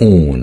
un